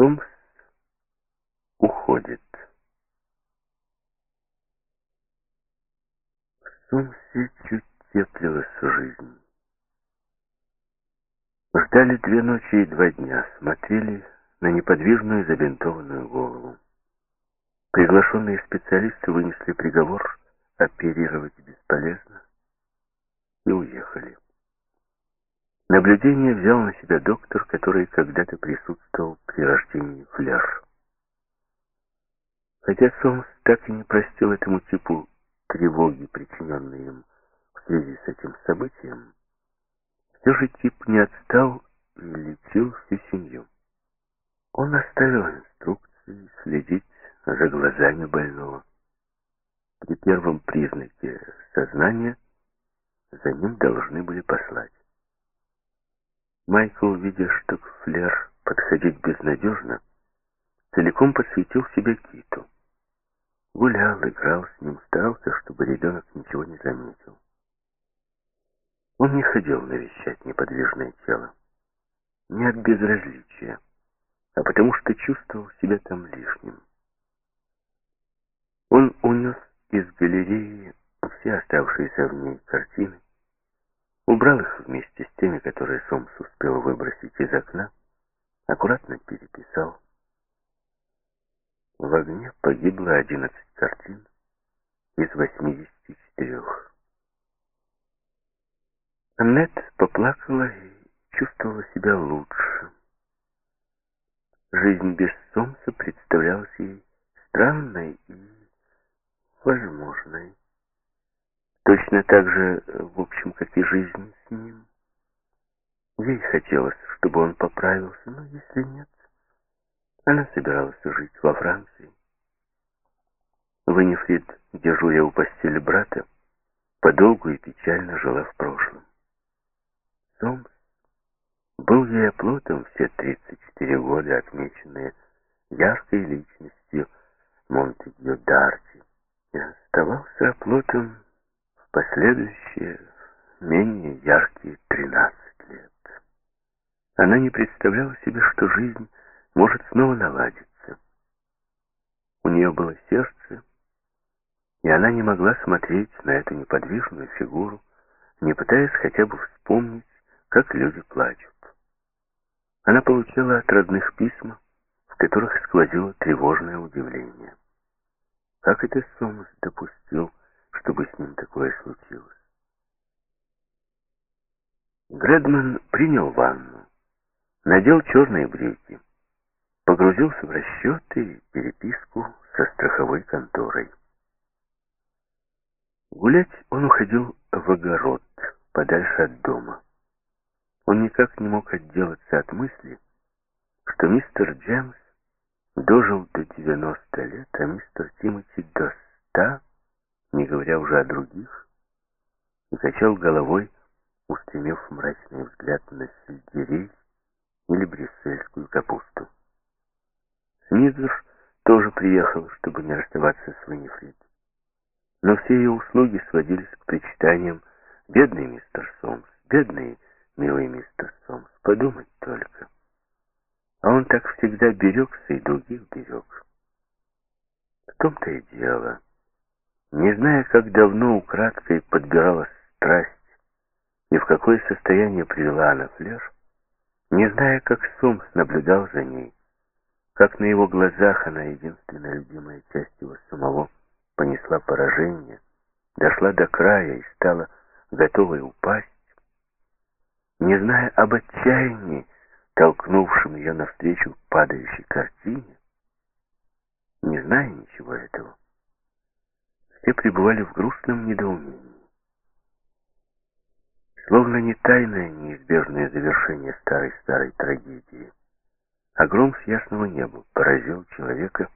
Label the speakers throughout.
Speaker 1: Сомс уходит. В Сомсе чуть теплилась жизнь. Ждали две ночи и два дня, смотрели на неподвижную забинтованную голову. Приглашенные специалисты вынесли приговор оперировать бесполезно и уехали. Наблюдение взял на себя доктор, который когда-то присутствовал при рождении Фляж. Хотя Сомс так и не простил этому типу тревоги, причиненной им в связи с этим событием, все же тип не отстал и лечил всю семью. Он оставил инструкции следить за глазами больного. При первом признаке сознания за ним должны были послать. Майкл, видя, что к Флер подходить безнадежно, целиком посвятил себя Киту. Гулял, играл с ним, старался, чтобы ребенок ничего не заметил. Он не ходил навещать неподвижное тело. Не от безразличия, а потому что чувствовал себя там лишним. Он унес из галереи все оставшиеся в ней картины, убрал их вместе с теми, которые Сомс успел выбросить из окна, аккуратно переписал. В огне погибло одиннадцать картин из восьмидесяти четырех. Аннет поплакала и чувствовала себя лучше. Жизнь без Сомса представлялась ей странной и возможной. Точно так же, в общем, как и жизнь с ним. Ей хотелось, чтобы он поправился, но если нет, она собиралась жить во Франции. Винифрид, дежуря у постели брата, подолгу и печально жила в прошлом. Сомс был ей оплотом все 34 года, отмеченные яркой личностью Монтегю Дарти, и оставался оплотом последующие менее яркие 13 лет. Она не представляла себе, что жизнь может снова наладиться. У нее было сердце, и она не могла смотреть на эту неподвижную фигуру, не пытаясь хотя бы вспомнить, как люди плачут. Она получала от родных письма, в которых сквозило тревожное удивление. Как это Сомас допустил, чтобы с ним такое случилось? Гредман принял ванну, надел черные брюки, погрузился в расчеты и переписку со страховой конторой. Гулять он уходил в огород, подальше от дома. Он никак не мог отделаться от мысли, что мистер Джемс дожил до 90 лет, а мистер Тимоти до 100, не говоря уже о других, и качал головой, устремив мрачный взгляд на сельдерей или брюссельскую капусту. Смизер тоже приехал, чтобы не расставаться с Виннифрид. Но все ее услуги сводились к причитаниям «Бедный мистер Сомс, бедный милый мистер Сомс, подумать только». А он так всегда берегся и других берег. В том-то и дело. Не зная, как давно украдкой подбиралась страсть, и в какое состояние привела она Флеш, не зная, как Сомс наблюдал за ней, как на его глазах она, единственная любимая часть его самого, понесла поражение, дошла до края и стала готовой упасть, не зная об отчаянии, толкнувшим ее навстречу падающей картине, не зная ничего этого, все пребывали в грустном недоумении. Словно не тайное неизбежное завершение старой-старой трагедии, а гром с ясного неба поразил человека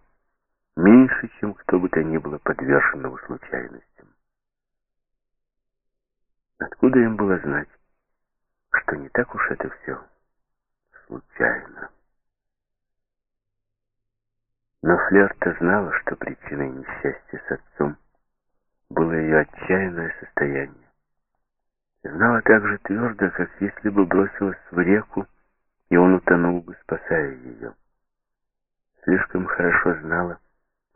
Speaker 1: меньше, чем кто бы то ни было подверженного случайностям. Откуда им было знать, что не так уж это все случайно. Но Флерта знала, что причиной несчастья с отцом было ее отчаянное состояние. Знала так же твердо, как если бы бросилась в реку, и он утонул бы, спасая ее. слишком хорошо знала,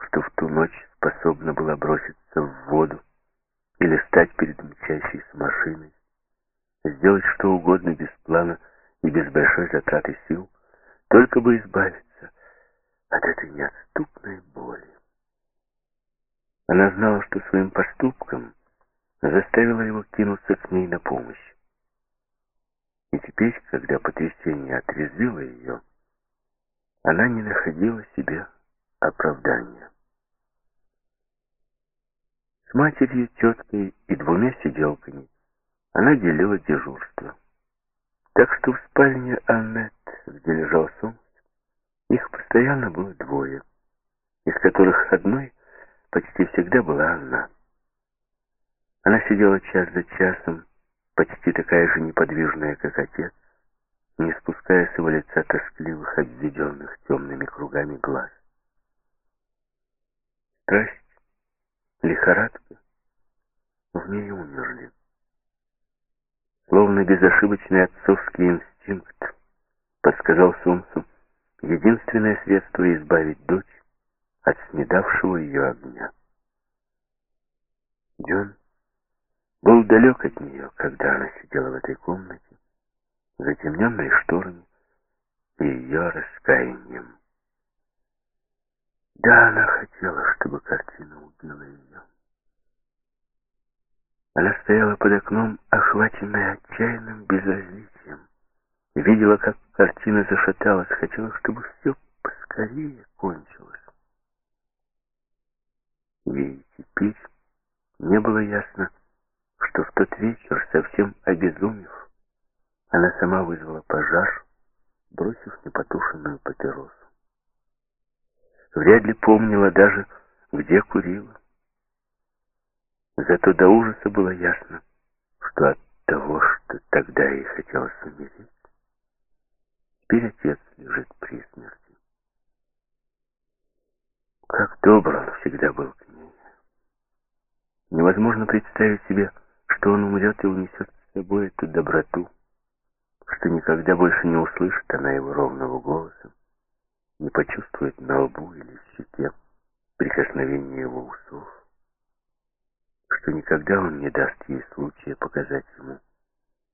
Speaker 1: что в ту ночь способна была броситься в воду или стать перед мчащейся машиной, сделать что угодно без плана и без большой затраты сил, только бы избавиться от этой неотступной боли. Она знала, что своим поступком заставила его кинуться к ней на помощь. И теперь, когда потрясение отрезвило ее, она не находила себе оправдания. С матерью, теткой и двумя сиделками она делила дежурство. Так что в спальне Аннет, где лежал Сомс, их постоянно было двое, из которых одной почти всегда была она. Она сидела час за часом, почти такая же неподвижная, как отец, не спуская с его лица тоскливых, обведенных темными кругами глаз. Страсть, лихорадка в ней умерли. Словно безошибочный отцовский инстинкт подсказал Сумсу единственное средство избавить дочь от снедавшего ее огня. Джон был далек от нее, когда она сидела в этой комнате, затемненной шторами и ее раскаянием. Да, она хотела, чтобы картина убила ее. Она стояла под окном, охваченная отчаянным безразличием, и видела, как картина зашаталась, хотела, чтобы все поскорее кончилось. Ей теперь не было ясно, что в тот вечер, совсем обезумев, она сама вызвала пожар, бросив непотушенную папиросу. Вряд ли помнила даже, где курила. Зато до ужаса было ясно, что от того, что тогда ей хотелось умереть, теперь отец лежит при смерти. Как добр он всегда был к. Невозможно представить себе, что он умрет и унесет с собой эту доброту, что никогда больше не услышит она его ровного голоса, не почувствует на лбу или щеке прикосновение его усов, что никогда он не даст ей случая показать ему,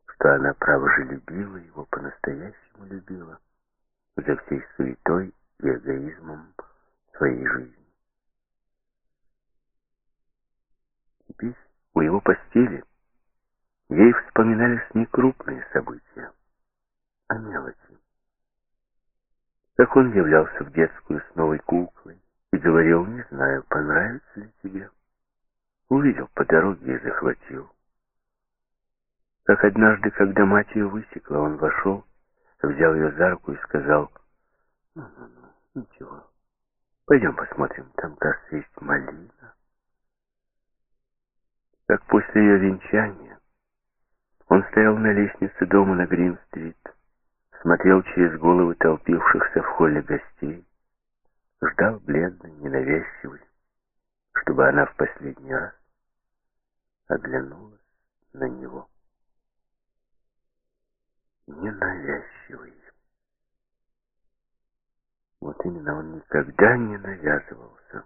Speaker 1: что она, право же, любила его, по-настоящему любила, за всей суетой и эгоизмом своей жизни. Теперь у его постели ей вспоминались некрупные события, о мелочи. Как он являлся в детскую с новой куклой и говорил, не знаю, понравится ли тебе. Увидел по дороге и захватил. Как однажды, когда мать ее высекла, он вошел, взял ее за руку и сказал, «Ну-ну-ну, ничего, пойдем посмотрим, там, кажется, есть малина». Как после ее венчания он стоял на лестнице дома на Грин-стрит, смотрел через головы толпившихся в холле гостей, ждал бледный, ненавязчивый, чтобы она в последний раз оглянулась на него. Ненавязчивый. Вот именно он никогда не навязывался.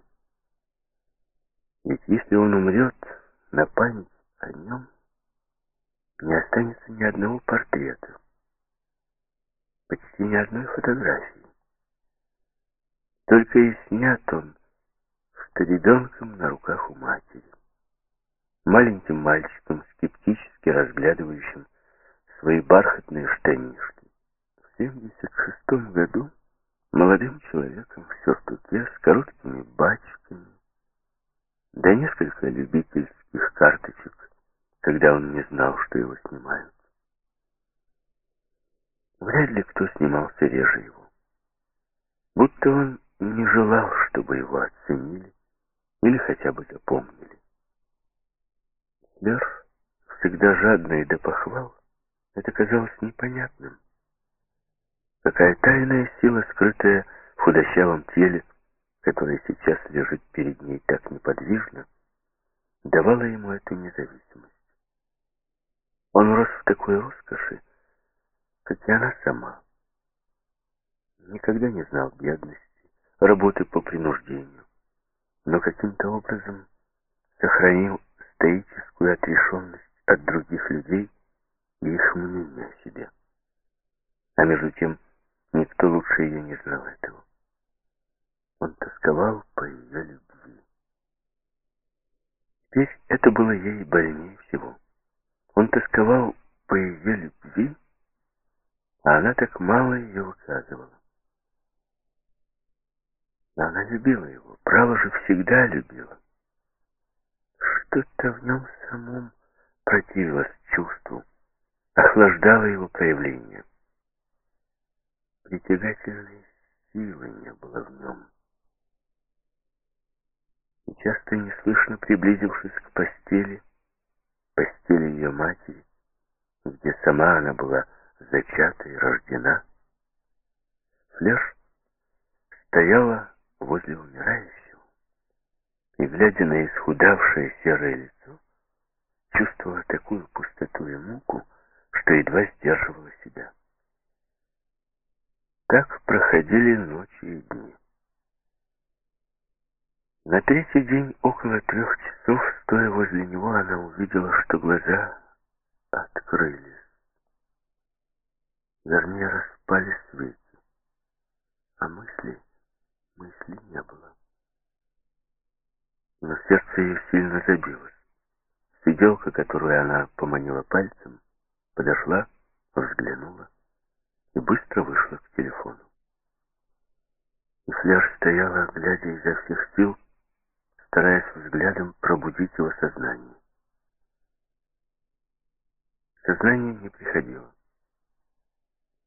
Speaker 1: Ведь если он умрет, на память о нем не останется ни одного портрета почти ни одной фотографии. Только и снят он, что ребенком на руках у матери. Маленьким мальчиком, скептически разглядывающим свои бархатные штанишки. В 76 году молодым человеком в сюртуке с короткими бачками, да несколько любительских карточек, когда он не знал, что его снимают. Вряд ли кто снимался реже его. Будто он не желал, чтобы его оценили или хотя бы запомнили. Лер, всегда жадный до похвал, это казалось непонятным. Какая тайная сила, скрытая в худощавом теле, которое сейчас лежит перед ней так неподвижно, давала ему эту независимость. Он рос в такой роскоши, как и она сама. Никогда не знал бедности, работы по принуждению, но каким-то образом сохранил стоическую отрешенность от других людей и их мнения о себе. А между тем, никто лучше ее не знал этого. Он тосковал по ее любви. Теперь это было ей больнее всего. Он тосковал по ее любви, а она так мало ее выказывала. Но она любила его, право же всегда любила. Что-то в нем самом противилось чувству, охлаждало его проявление. Притягательной силы не было в нем. Часто неслышно приблизившись к постели, постели ее матери, где сама она была зачата и рождена, Флеш стояла возле умирающего и, глядя на исхудавшее серое лицо, чувствовала такую пустоту и муку, что едва сдерживала себя. Так проходили ночи и дни. На третий день, около трех часов, стоя возле него, она увидела, что глаза открылись. Вернее, распали свеки, а мысли, мысли не было. Но сердце ее сильно забилось. Сиделка, которую она поманила пальцем, подошла, взглянула и быстро вышла к телефону. И Фляж стояла, глядя изо всех сил, стараясь взглядом пробудить его сознание. Сознание не приходило.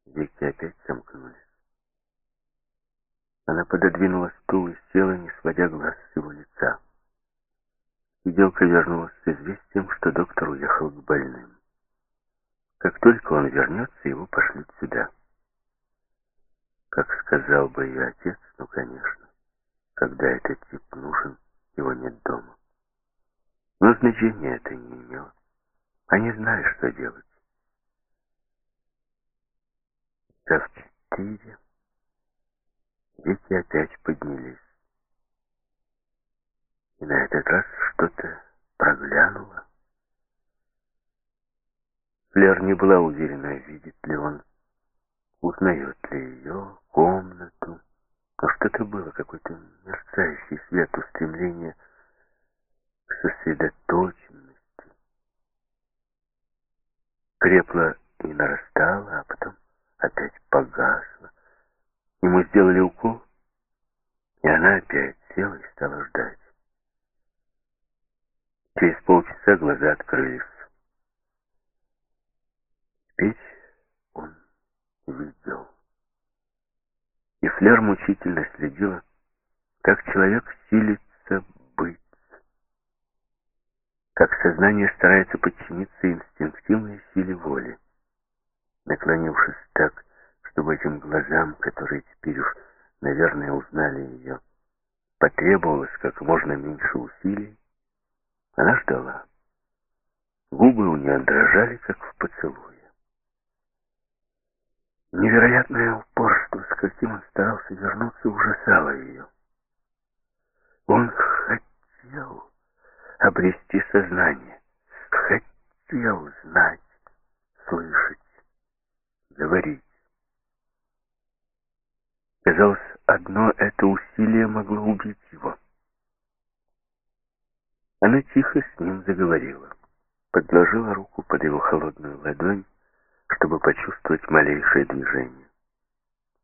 Speaker 1: Веки опять сомкнулись. Она пододвинула стул и села, не сводя глаз с его лица. Сиделка вернулась с известием, что доктор уехал к больным. Как только он вернется, его пошлют сюда. Как сказал бы ее отец, ну, конечно, когда этот тип нужен, его нет дома. Но значения это не имело. Они знают, что делать. В четыре дети опять поднялись. И на этот раз что-то проглянуло. Флер не была уверена, видит ли он, узнает ли ее, комнату. Но что-то было, какой-то мерцающий свет, устремление к сосредоточенности. Крепло и нарастало, а потом опять погасло. Ему сделали укол, и она опять села и стала ждать. Через полчаса глаза открылись. Теперь он видел. И Флер мучительно следила, как человек силится быть, как сознание старается подчиниться инстинктивной силе воли. Наклонившись так, чтобы этим глазам, которые теперь уж, наверное, узнали ее, потребовалось как можно меньше усилий, она ждала. Губы у нее дрожали, как в поцелуе. Невероятное упорство, с каким он старался вернуться, ужасало ее. Он хотел обрести сознание, хотел знать, слышать, говорить. Казалось, одно это усилие могло убить его. Она тихо с ним заговорила, подложила руку под его холодную ладонь, чтобы почувствовать малейшее движение.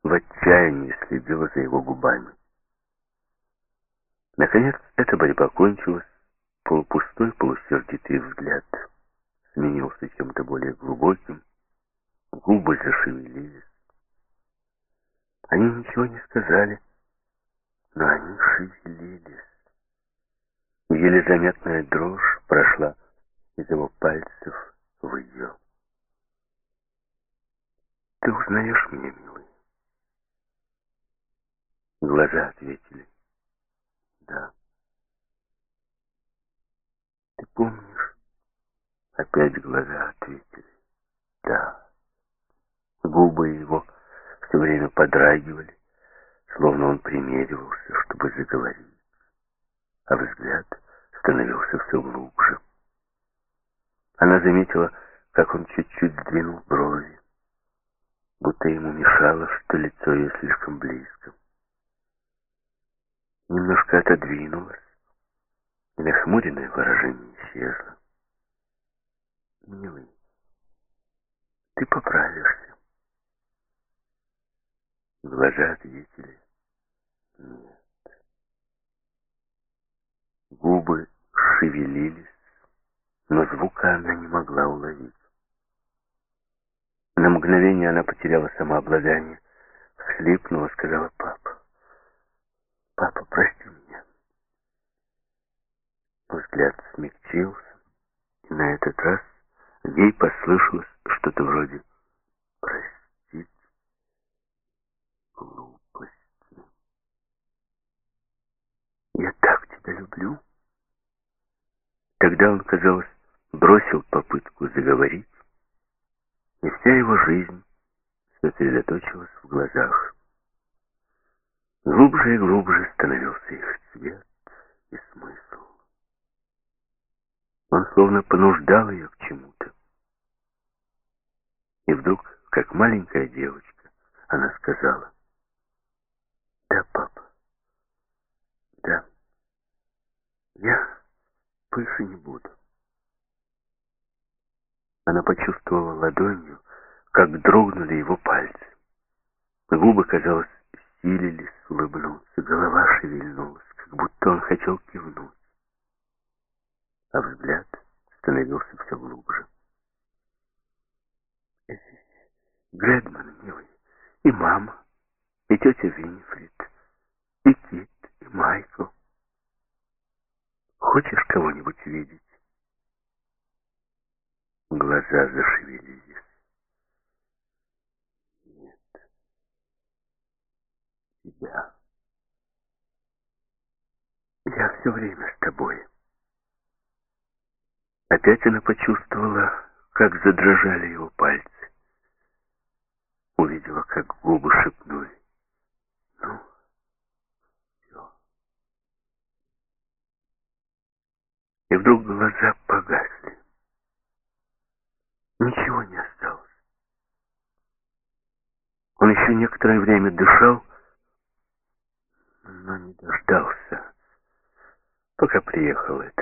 Speaker 1: В отчаянии следила за его губами. Наконец, эта борьба кончилась, полупустой, полусердитый взгляд сменился чем-то более глубоким, губы зашевелились. Они ничего не сказали, но они шевелились. Еле заметная дрожь прошла из его пальцев в ее. «Ты узнаешь меня, милый?» Глаза ответили. «Да». «Ты помнишь?» Опять глаза ответили. «Да». Губы его все время подрагивали, словно он примеривался, чтобы заговорить, а взгляд становился все глубже. Она заметила, как он чуть-чуть сдвинул брови, будто ему мешало, что лицо ее слишком близко. Немножко отодвинулась, и нахмуренное выражение исчезло. «Милый, ты поправишься». Глаза ответили «нет». Губы шевелились, но звука она не могла уловить. На мгновение она потеряла самообладание, всхлипнула, сказала «папа, папа, прости меня». Взгляд смягчился, и на этот раз ей послышалось что-то вроде «простить глупости». «Я так тебя люблю». Тогда он, казалось, бросил попытку заговорить, и вся его жизнь сосредоточилась в глазах. Глубже и глубже становился их цвет и смысл. Он словно понуждал ее к чему-то. И вдруг, как маленькая девочка, она сказала, «Да, папа, да, я больше не буду». Она почувствовала ладонью, как дрогнули его пальцы. Губы, казалось, силились улыбнуться, голова шевельнулась, как будто он хотел кивнуть. А взгляд становился все глубже. Гредман, милый, и мама, и тетя Винифрид, и Кит, и Майкл. Хочешь кого-нибудь видеть? Глаза зашевелились. Нет. Тебя. Я все время с тобой. Опять она почувствовала, как задрожали его пальцы. Увидела, как губы шепнули. Ну, все. И вдруг глаза погасли. Ничего не осталось. Он еще некоторое время дышал, но не дождался, пока приехал этот